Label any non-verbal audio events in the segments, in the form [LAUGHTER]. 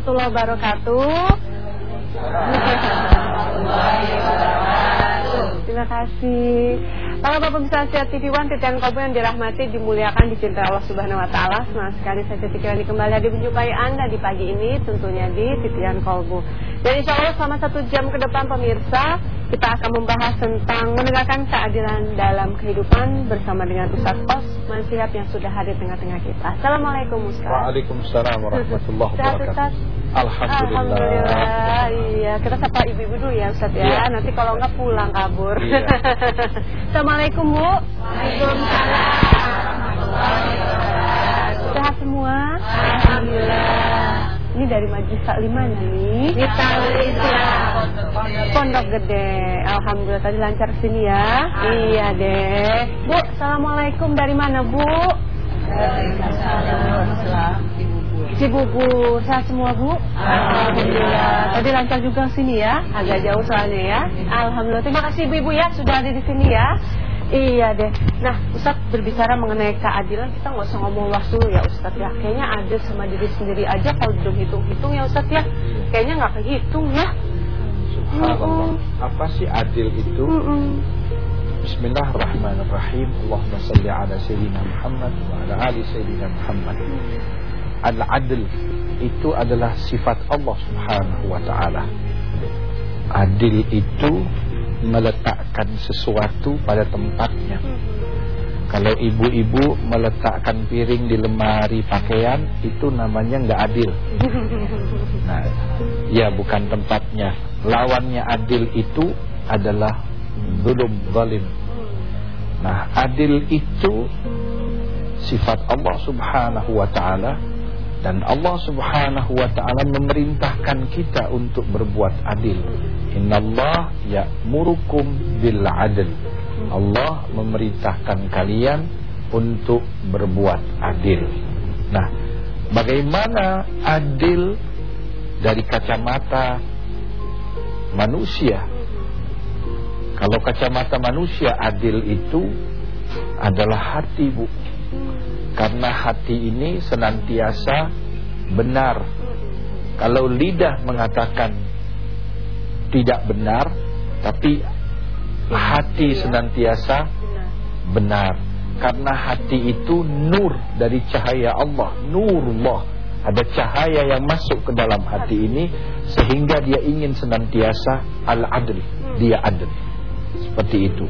warahmatullahi wabarakatuh. Terima kasih. Para Bapak bisa lihat TV One, titian kolbu yang dirahmati, dimuliakan, dicintai Allah Subhanahu Wa Taala. Senang sekali saya Titi kembali hadir menjumpai Anda di pagi ini, tentunya di titian kolbu. Dan insya Allah selama satu jam ke depan pemirsa, kita akan membahas tentang menegakkan keadilan dalam kehidupan bersama dengan Ustaz Os Mansihat yang sudah hadir tengah-tengah kita. Assalamualaikum Ustaz. Waalaikumsalam warahmatullahi wabarakatuh. Alhamdulillah. Alhamdulillah. Iya, kita sapa ibu-ibu dulu ya Ustaz ya. ya. Nanti kalau enggak pulang kabur. Iya. [LAUGHS] Assalamualaikum Bu. Waalaikumsalam Sehat semua? Alhamdulillah. Ini dari Majlis Takliman nih. Islam. Pondok Gede. Alhamdulillah tadi lancar sini ya. Iya deh. Bu, Assalamualaikum dari mana Bu? Cibubur. Sehat semua Bu? Alhamdulillah. Tadi lancar juga sini ya. Agak jauh soalnya ya. Alhamdulillah. Terima kasih Ibu-ibu ya sudah ada di sini ya. Iya deh. Nah, Ustaz berbicara mengenai keadilan, kita nggak usah ngomong luas dulu ya Ustaz ya. Kayaknya adil sama diri sendiri aja kalau belum hitung-hitung ya Ustaz ya. Kayaknya nggak kehitung ya. Subhanallah. Apa sih adil itu? Mm -mm. Bismillahirrahmanirrahim. Allahumma salli ala sayyidina Muhammad wa ala ali sayyidina Muhammad. Al-adl itu adalah sifat Allah Subhanahu wa taala. Adil itu meletakkan sesuatu pada tempatnya. Kalau ibu-ibu meletakkan piring di lemari pakaian itu namanya nggak adil. Nah, ya bukan tempatnya. Lawannya adil itu adalah zulum zalim. Nah, adil itu sifat Allah Subhanahu wa taala dan Allah Subhanahu wa taala memerintahkan kita untuk berbuat adil. Innallah ya'murukum bil 'adl. Allah memerintahkan kalian untuk berbuat adil. Nah, bagaimana adil dari kacamata manusia? Kalau kacamata manusia adil itu adalah hati, Bu. Karena hati ini senantiasa benar. Kalau lidah mengatakan tidak benar Tapi hati senantiasa benar. Karena hati itu nur dari cahaya Allah. Nurullah. Ada cahaya yang masuk ke dalam hati ini Sehingga dia ingin senantiasa al-adl Dia adil Seperti itu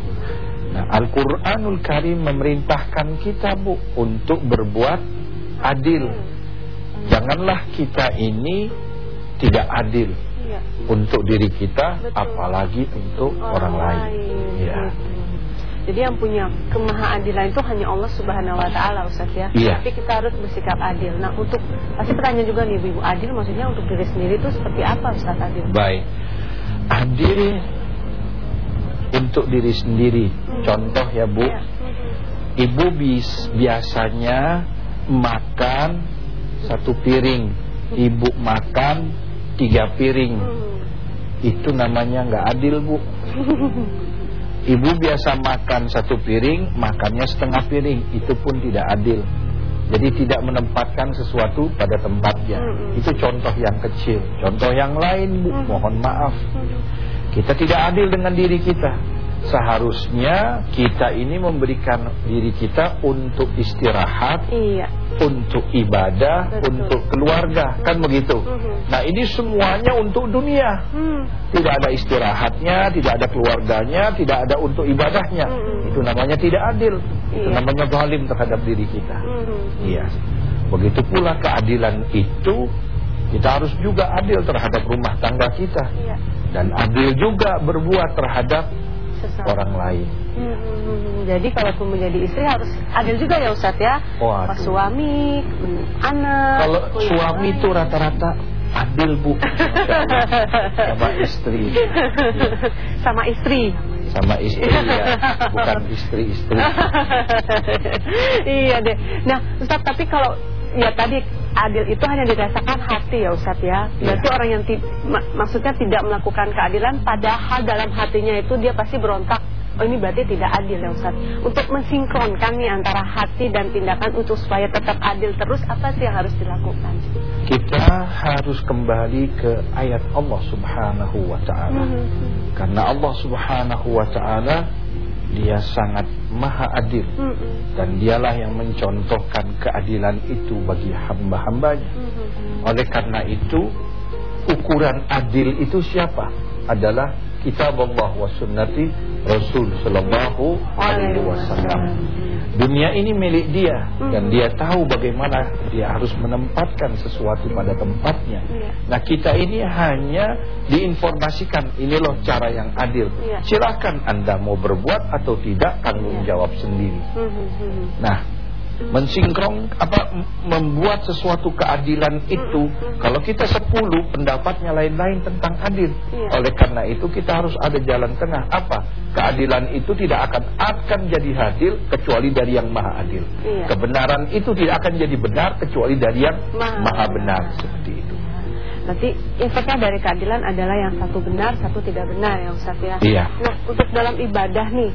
Nah, Al-Quranul Karim memerintahkan kita bu untuk berbuat adil. Janganlah kita ini tidak adil ya. untuk diri kita, Betul. apalagi untuk orang, orang lain. lain. Ya. Jadi yang punya kemahaadilan itu hanya Allah Subhanahu Wa Taala, Ustaz ya. Iya. Tapi kita harus bersikap adil. Nah, untuk pasti pertanyaan juga nih, Ibu adil maksudnya untuk diri sendiri itu seperti apa, Ustaz adil? Baik, adil untuk diri sendiri. Contoh ya Bu, ya. ibu bis biasanya makan satu piring, ibu makan tiga piring. Itu namanya nggak adil Bu. [LAUGHS] Ibu biasa makan satu piring, makannya setengah piring, itu pun tidak adil. Jadi tidak menempatkan sesuatu pada tempatnya. Itu contoh yang kecil. Contoh yang lain Bu, mohon maaf. Kita tidak adil dengan diri kita. Seharusnya kita ini memberikan diri kita untuk istirahat, iya. untuk ibadah, Betul. untuk keluarga, kan begitu. Uh. -huh. Nah ini semuanya untuk dunia, hmm. tidak ada istirahatnya, tidak ada keluarganya, tidak ada untuk ibadahnya. Uh hmm. -huh. Itu namanya tidak adil, iya. itu namanya zalim terhadap diri kita. Uh hmm. -huh. Iya, begitu pula keadilan itu kita harus juga adil terhadap rumah tangga kita. Iya dan adil juga berbuat terhadap Sesama. orang lain. Hmm, hmm, jadi kalaupun menjadi istri harus adil juga ya Ustaz ya. Oh, Pas suami, anak. Kalau suami itu rata-rata adil bu sama istri. Sama istri. Sama istri ya, bukan istri-istri. [LAUGHS] iya deh. Nah Ustaz tapi kalau ya tadi adil itu hanya dirasakan hati ya Ustaz ya. Berarti ya. orang yang mak maksudnya tidak melakukan keadilan padahal dalam hatinya itu dia pasti berontak oh ini berarti tidak adil ya Ustaz. Untuk mensinkronkan nih antara hati dan tindakan untuk supaya tetap adil terus apa sih yang harus dilakukan? Kita harus kembali ke ayat Allah Subhanahu wa taala. Mm -hmm. Karena Allah Subhanahu wa taala dia sangat maha adil mm -hmm. dan dialah yang mencontohkan keadilan itu bagi hamba-hambanya. Mm -hmm. Oleh karena itu ukuran adil itu siapa? Adalah kitab Allah wa sunnati Rasul sallallahu alaihi wasallam. Dunia ini milik dia dan dia tahu bagaimana dia harus menempatkan sesuatu pada tempatnya. Iya. Nah, kita ini hanya diinformasikan ini loh cara yang adil. Iya. Silakan Anda mau berbuat atau tidak tanggung iya. jawab sendiri. Nah, mensinkron apa membuat sesuatu keadilan itu kalau kita sepuluh pendapatnya lain-lain tentang adil iya. oleh karena itu kita harus ada jalan tengah apa keadilan itu tidak akan akan jadi adil kecuali dari yang maha adil iya. kebenaran itu tidak akan jadi benar kecuali dari yang maha, maha benar seperti itu Nanti efeknya dari keadilan adalah yang satu benar, satu tidak benar ya Ustaz ya. Iya. Nah, untuk dalam ibadah nih,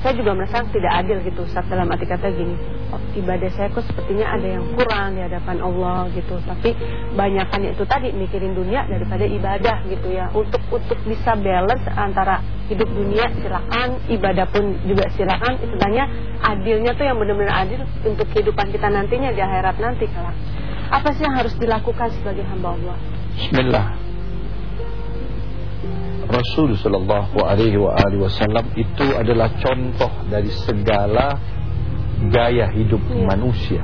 saya juga merasa tidak adil gitu Ustaz dalam arti kata gini. Oh, ibadah saya kok sepertinya ada yang kurang di hadapan Allah gitu. Tapi banyakannya itu tadi mikirin dunia daripada ibadah gitu ya. Untuk untuk bisa balance antara hidup dunia silakan. Ibadah pun juga silakan. Istilahnya adilnya tuh yang benar-benar adil untuk kehidupan kita nantinya di akhirat nanti kalau apa sih yang harus dilakukan sebagai hamba Allah? Bismillah Rasul Shallallahu Alaihi Wasallam itu adalah contoh dari segala gaya hidup ya. manusia.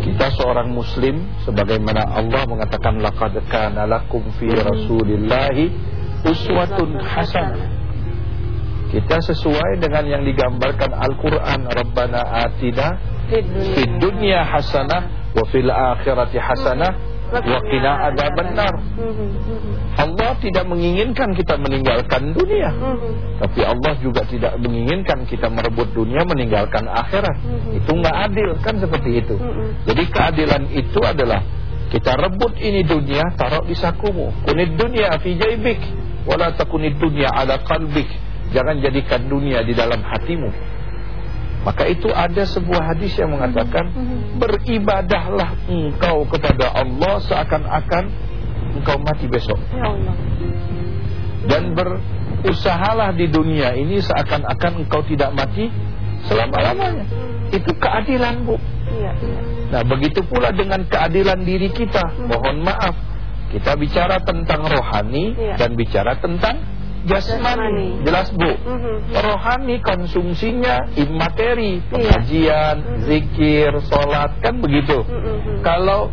Kita seorang Muslim, sebagaimana Allah mengatakan laqad kana lakum fi Rasulillahi uswatun hasanah. Kita sesuai dengan yang digambarkan Al-Quran Rabbana atina Fid dunya hasanah Wa fil akhirati hasanah Waqina ada benar. Allah tidak menginginkan kita meninggalkan dunia. Tapi Allah juga tidak menginginkan kita merebut dunia meninggalkan akhirat. Itu nggak adil kan seperti itu. Jadi keadilan itu adalah kita rebut ini dunia taruh di sakumu. Kunid dunia fi jaibik wala dunia ala qalbik. Jangan jadikan dunia di dalam hatimu. Maka itu ada sebuah hadis yang mengatakan Beribadahlah engkau kepada Allah seakan-akan engkau mati besok ya Allah. Dan berusahalah di dunia ini seakan-akan engkau tidak mati selama-lamanya Itu keadilan bu ya, ya. Nah begitu pula dengan keadilan diri kita Mohon maaf Kita bicara tentang rohani ya. dan bicara tentang jasmani. Jelas Bu. Mm-hmm. Rohani konsumsinya imateri, iya. pengajian, mm-hmm. zikir, sholat kan begitu. Mm-hmm. Kalau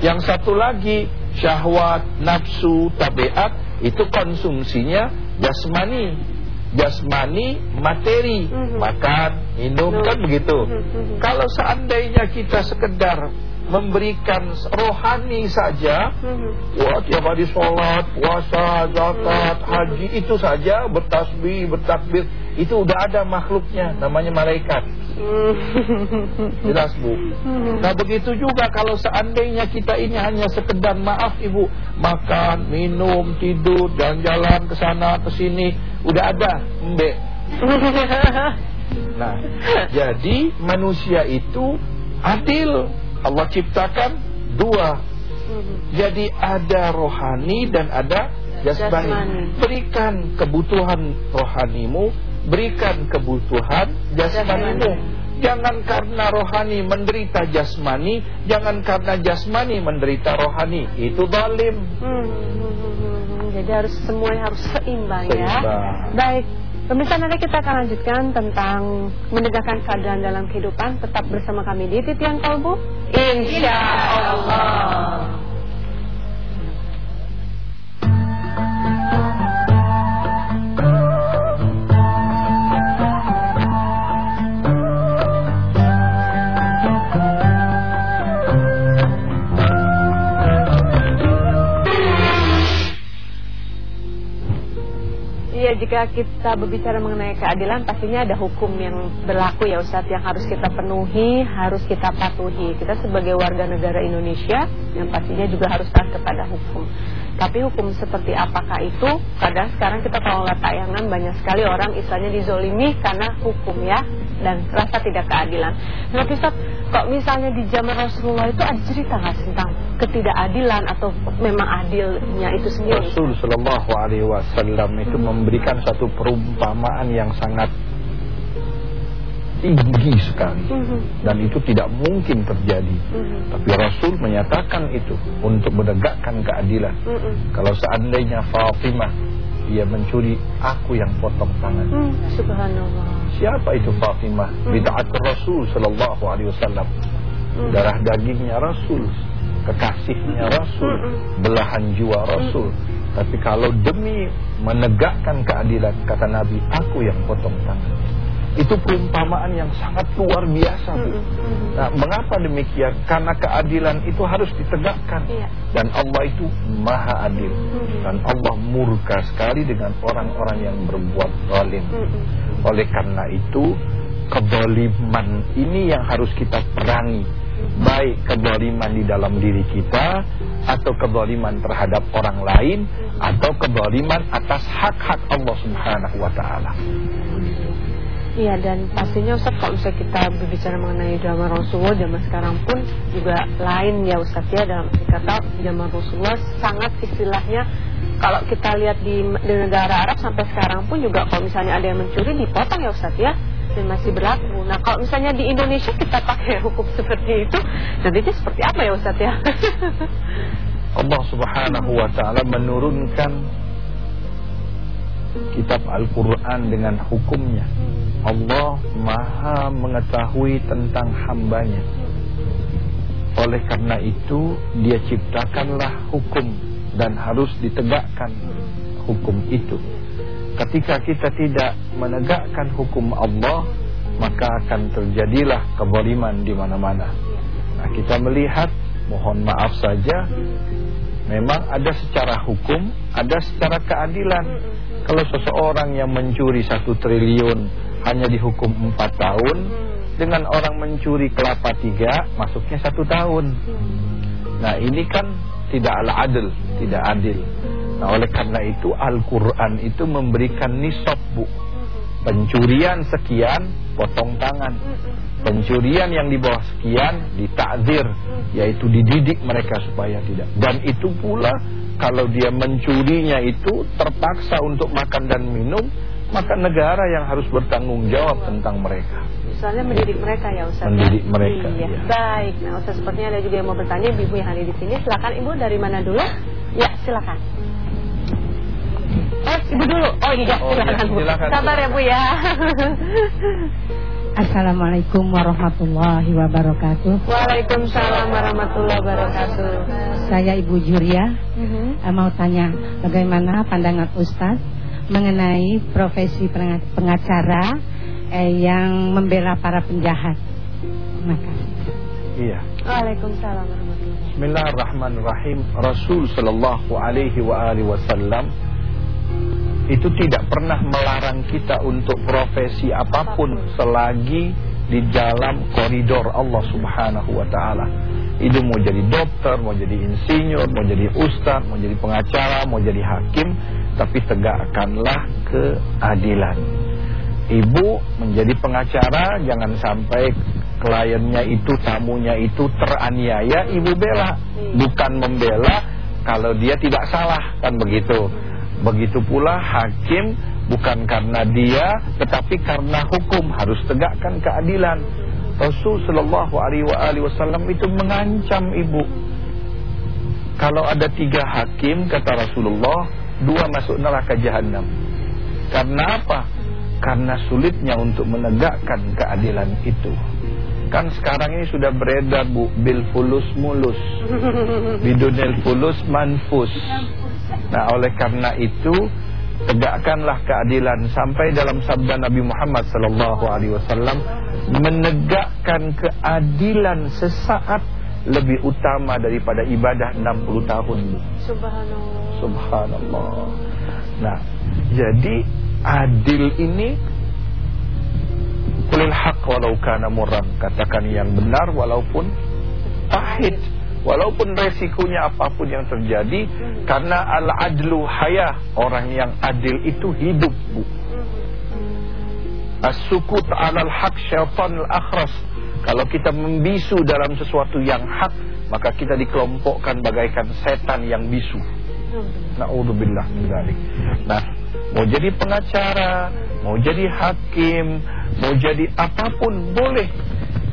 yang satu lagi syahwat, nafsu, tabiat itu konsumsinya jasmani. Jasmani materi, makan, minum kan begitu. Kalau seandainya kita sekedar memberikan rohani saja hmm. wah tiap hari sholat puasa zakat hmm. haji itu saja bertasbih bertakbir itu udah ada makhluknya namanya malaikat hmm. [LAUGHS] jelas bu nah begitu juga kalau seandainya kita ini hanya sekedar maaf ibu makan minum tidur dan jalan ke sana ke sini udah ada mbak [LAUGHS] nah jadi manusia itu adil Allah ciptakan dua. Mhm. Jadi ada rohani dan ada jasmani. Berikan kebutuhan rohanimu, berikan kebutuhan jasmanimu. Jangan karena rohani menderita jasmani, jangan karena jasmani menderita rohani. Itu zalim. Hmm, hmm, hmm, Jadi harus semuanya harus seimbang, ya. seimbang. ya. Baik. Pemirsa nanti kita akan lanjutkan tentang menegakkan keadilan dalam kehidupan. Tetap bersama kami di Titian Kolbu. Insya Allah. Jika kita berbicara mengenai keadilan pastinya ada hukum yang berlaku ya Ustadz yang harus kita penuhi, harus kita patuhi. Kita sebagai warga negara Indonesia yang pastinya juga harus taat kepada hukum. Tapi hukum seperti apakah itu? Kadang sekarang kita kalau nggak tayangan banyak sekali orang istilahnya dizolimi karena hukum ya dan rasa tidak keadilan. Nah Ustaz, kok misalnya di zaman Rasulullah itu ada cerita nggak tentang ketidakadilan atau memang adilnya itu sendiri? Rasul Shallallahu Alaihi Wasallam itu hmm. memberikan satu perumpamaan yang sangat tinggi sekali hmm. dan itu tidak mungkin terjadi. Hmm. Tapi Rasul menyatakan itu untuk menegakkan keadilan. Kalau seandainya Fatimah dia mencuri aku yang potong tangan. Subhanallah. Siapa itu Fatimah? Bid'at Rasul sallallahu alaihi wasallam. Darah dagingnya Rasul, kekasihnya Rasul, belahan jiwa Rasul. Tapi kalau demi menegakkan keadilan kata Nabi, aku yang potong tangan. Itu perumpamaan yang sangat luar biasa Bu. Nah, mengapa demikian? Karena keadilan itu harus ditegakkan iya. Dan Allah itu maha adil Dan Allah murka sekali dengan orang-orang yang berbuat zalim Oleh karena itu Kedoliman ini yang harus kita perangi Baik kedoliman di dalam diri kita Atau kedoliman terhadap orang lain Atau kedoliman atas hak-hak Allah subhanahu wa Iya dan pastinya Ustaz kalau misalnya kita berbicara mengenai drama Rasulullah zaman sekarang pun juga lain ya Ustaz ya. Dalam kata zaman Rasulullah sangat istilahnya kalau kita lihat di, di negara Arab sampai sekarang pun juga kalau misalnya ada yang mencuri dipotong ya Ustaz ya dan masih berlaku. Nah kalau misalnya di Indonesia kita pakai hukum seperti itu nantinya seperti apa ya Ustaz ya? [LAUGHS] Allah Subhanahu wa taala menurunkan kitab Al-Qur'an dengan hukumnya. Allah maha mengetahui tentang hambanya Oleh karena itu Dia ciptakanlah hukum Dan harus ditegakkan Hukum itu Ketika kita tidak menegakkan hukum Allah Maka akan terjadilah kezaliman di mana-mana. Nah kita melihat Mohon maaf saja Memang ada secara hukum Ada secara keadilan. Kalau seseorang yang mencuri satu triliun hanya dihukum empat tahun dengan orang mencuri kelapa tiga masuknya satu tahun. Nah ini kan tidak adil tidak adil nah oleh karena itu Al-Quran itu memberikan nisab bu pencurian sekian potong tangan pencurian yang di bawah sekian ditakzir yaitu dididik mereka supaya tidak dan itu pula kalau dia mencurinya itu terpaksa untuk makan dan minum maka negara yang harus bertanggung jawab tentang mereka. Misalnya mendidik mereka ya Ustaz. Mendidik mereka. Iya. Ya. Baik. Nah Ustaz sepertinya ada juga yang mau bertanya Ibu yang hadir di sini. Silakan Ibu dari mana dulu? Ya, silakan. Oh, Ibu dulu. Oh iya, oh, silakan, ya, silakan. Sabar ya Bu ya. Assalamualaikum warahmatullahi wabarakatuh. Waalaikumsalam warahmatullahi wabarakatuh. Saya Ibu Juria. Uh mhm. -huh. Mau tanya bagaimana pandangan Ustaz mengenai profesi pengacara eh, yang membela para penjahat. Terima kasih. Iya. Waalaikumsalam Bismillahirrahmanirrahim. Rasul sallallahu alaihi wa alihi wasallam itu tidak pernah melarang kita untuk profesi apa pun selagi di dalam koridor Allah Subhanahu wa taala. Itu mau jadi dokter, mau jadi insinyur, mau jadi ustaz, mau jadi pengacara, mau jadi hakim, tapi tegakkanlah keadilan. Ibu menjadi pengacara jangan sampai kliennya itu tamunya itu teraniaya ibu bela bukan membela kalau dia tidak salah kan begitu begitu pula hakim bukan karena dia tetapi karena hukum harus tegakkan keadilan Rasul sallallahu alaihi wasallam itu mengancam ibu kalau ada tiga hakim kata Rasulullah dua masuk neraka jahanam. Karena apa? Karena sulitnya untuk menegakkan keadilan itu. Kan sekarang ini sudah beredar Bu bil fulus mulus. Bidunil fulus manfus. Nah, oleh karena itu tegakkanlah keadilan sampai dalam sabda Nabi Muhammad sallallahu alaihi wasallam menegakkan keadilan sesaat lebih utama daripada ibadah 60 tahun. Subhanallah. Subhanallah. Nah, jadi adil ini kulil haq walau kana murran katakan yang benar walaupun pahit walaupun resikonya apa pun yang terjadi karena al-adlu haya orang yang adil itu hidup bu. As-sukut 'alal haq syaitanul akhras kalau kita membisu dalam sesuatu yang hak maka kita dikelompokkan bagaikan setan yang bisu. Naudzubillah min dzalik nah mau jadi pengacara mau jadi hakim mau jadi apa pun boleh.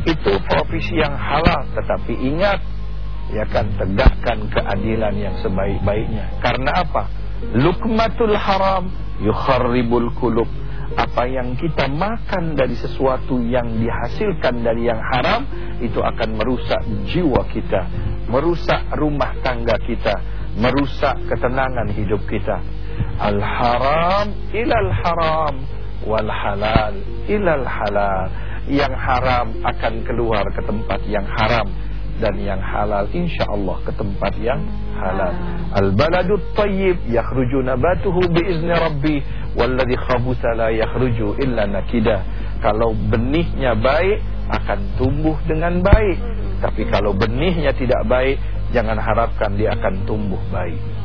Itu profesi yang halal. Tetapi ingat ya kan tegakkan keadilan yang sebaik-baiknya. Karena apa? Lukmatul haram yukharribul kulub apa yang kita makan dari sesuatu yang dihasilkan dari yang haram itu akan merusak jiwa kita merusak rumah tangga kita merusak ketenangan hidup kita. Al haram ilal haram wal halal ilal halal. Yang haram akan keluar ke tempat yang haram dan yang halal insyaallah ke tempat yang halal. Al baladut tayyib yakhruju nabatuhu biizni rabbi walladhi khabutha la yakhruju illa nakida. Kalau benihnya baik akan tumbuh dengan baik. Tapi kalau benihnya tidak baik jangan harapkan dia akan tumbuh baik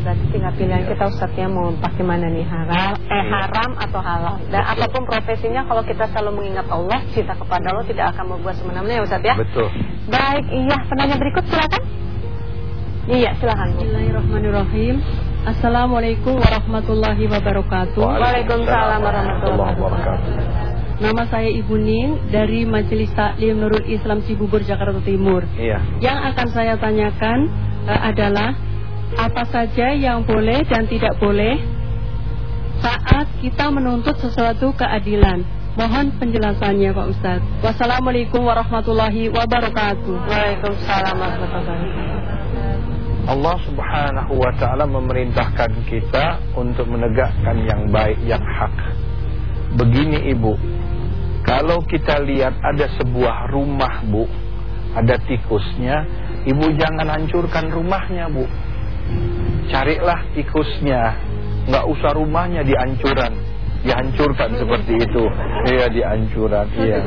berarti tinggal pilihan kita Ustaznya mau pakai mana nih haram eh haram atau halal dan Betul. apa pun profesinya kalau kita selalu mengingat Allah cinta kepada Allah tidak akan membuat semena-mena ya Ustaz ya betul baik iya penanya berikut silakan iya silakan Bu. Bismillahirrahmanirrahim. Assalamualaikum warahmatullahi wabarakatuh. Waalaikumsalam warahmatullahi wabarakatuh. Nama saya Ibu Ning dari Majelis Taklim Nurul Islam Cibubur Jakarta Timur. iya Yang akan saya tanyakan eh, adalah apa saja yang boleh dan tidak boleh saat kita menuntut sesuatu keadilan. Mohon penjelasannya Pak Ustadz. Wassalamualaikum warahmatullahi wabarakatuh. Waalaikumsalam warahmatullahi wabarakatuh. Allah subhanahu wa ta'ala memerintahkan kita untuk menegakkan yang baik, yang hak. Begini ibu, kalau kita lihat ada sebuah rumah bu, ada tikusnya, ibu jangan hancurkan rumahnya bu. Carilah tikusnya, nggak usah rumahnya dihancuran, dihancurkan seperti itu. Iya dihancuran, iya.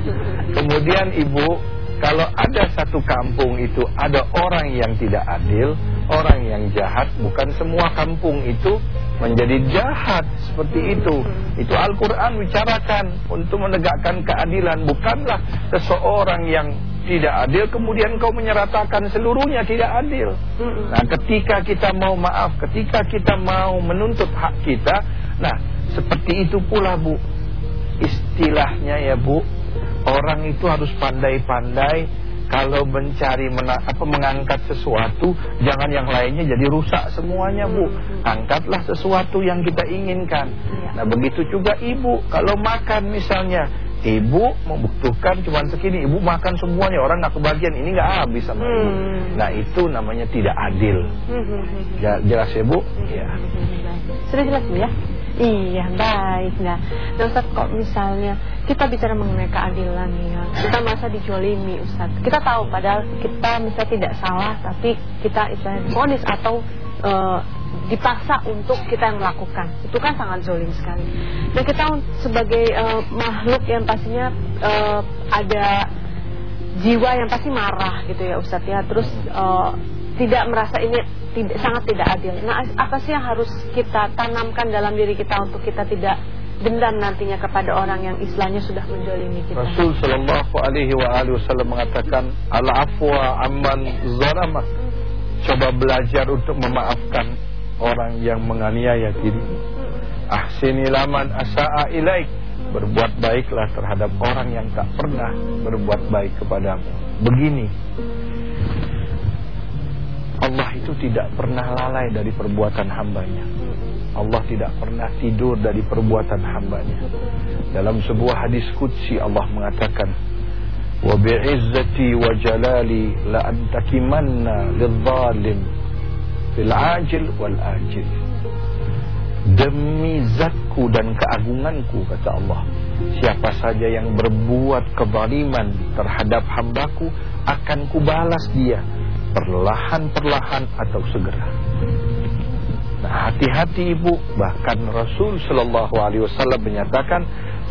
Kemudian ibu, kalau ada satu kampung itu ada orang yang tidak adil, orang yang jahat, bukan semua kampung itu menjadi jahat seperti itu. Itu Al-Quran bicarakan untuk menegakkan keadilan, bukanlah seseorang yang tidak adil kemudian kau menyeratakan seluruhnya tidak adil. Nah, ketika kita mau maaf, ketika kita mau menuntut hak kita, nah seperti itu pula Bu. Istilahnya ya Bu, orang itu harus pandai-pandai kalau mencari mena apa mengangkat sesuatu, jangan yang lainnya jadi rusak semuanya, Bu. Angkatlah sesuatu yang kita inginkan. Nah, begitu juga ibu kalau makan misalnya Ibu membutuhkan cuma segini, ibu makan semuanya, orang nggak kebagian, ini nggak habis sama ibu. Hmm. Nah itu namanya tidak adil. Ja- Jelas ya bu? Ya. Sudah jelas Bu ya? Iya, baik. Nah, nah Ustaz kok misalnya kita bicara mengenai keadilan ya, kita masa dijolimi Ustaz. Kita tahu padahal kita misalnya tidak salah, tapi kita istilahnya difonis atau eh, dipaksa untuk kita yang melakukan. Itu kan sangat zolim sekali. Dan kita sebagai eh, makhluk yang pastinya eh, ada jiwa yang pasti marah gitu ya Ustadz ya terus eh, tidak merasa ini tidak, sangat tidak adil nah apa sih yang harus kita tanamkan dalam diri kita untuk kita tidak dendam nantinya kepada orang yang istilahnya sudah mendolimi kita Rasul Shallallahu Alaihi wa Wasallam mengatakan al afwa amman zalama. Coba belajar untuk memaafkan orang yang menganiaya diri. Ahsini laman asaa ilaik. Berbuat baiklah terhadap orang yang tak pernah berbuat baik kepadamu. Begini. Allah itu tidak pernah lalai dari perbuatan hambanya. Allah tidak pernah tidur dari perbuatan hambanya. Dalam sebuah hadis qudsi Allah mengatakan, "Wa bi'izzati wa jalali la antakimanna ajil." Demi zatku dan keagunganku kata Allah, siapa saja yang berbuat kezaliman terhadap hambaku akan kubalas dia perlahan-perlahan atau segera. Nah, Hati-hati ibu, bahkan Rasul Shallallahu Alaihi Wasallam menyatakan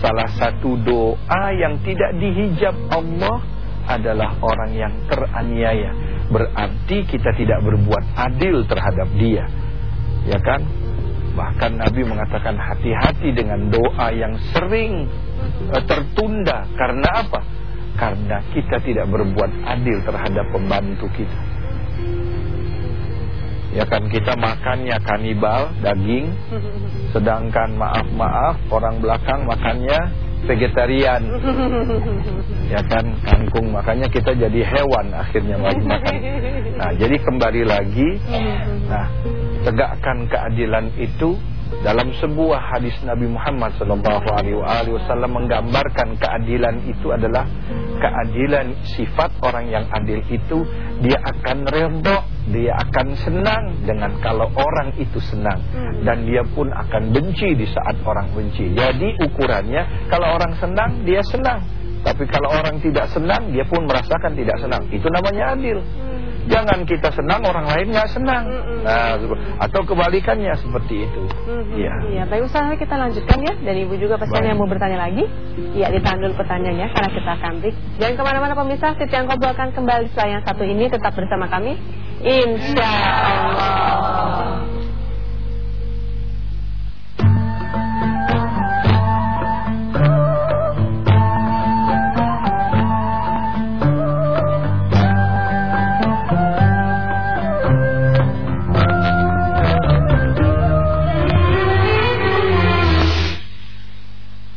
salah satu doa yang tidak dihijab Allah adalah orang yang teraniaya. Berarti kita tidak berbuat adil terhadap dia, ya kan? Bahkan Nabi mengatakan hati-hati dengan doa yang sering eh, tertunda. Karena apa? Karena kita tidak berbuat adil terhadap pembantu kita. Ya kan kita makannya kanibal, daging. Sedangkan maaf-maaf orang belakang makannya vegetarian. Ya kan kangkung Makanya kita jadi hewan akhirnya lagi makan Nah jadi kembali lagi. Nah tegakkan keadilan itu dalam sebuah hadis Nabi Muhammad sallallahu alaihi wasallam menggambarkan keadilan itu adalah keadilan sifat orang yang adil itu dia akan redha, dia akan senang dengan kalau orang itu senang dan dia pun akan benci di saat orang benci. Jadi ukurannya kalau orang senang dia senang, tapi kalau orang tidak senang dia pun merasakan tidak senang. Itu namanya adil. Jangan kita senang orang lain nggak senang. Nah, atau kebalikannya seperti itu. Iya. Iya, baik usaha kita lanjutkan ya. Dan ibu juga pesan Baik. yang mau bertanya lagi. Iya, ditahan dulu pertanyaannya karena kita akan break. Jangan ke mana-mana pemirsa. Siti yang akan kembali setelah yang satu ini tetap bersama kami. Insya Allah.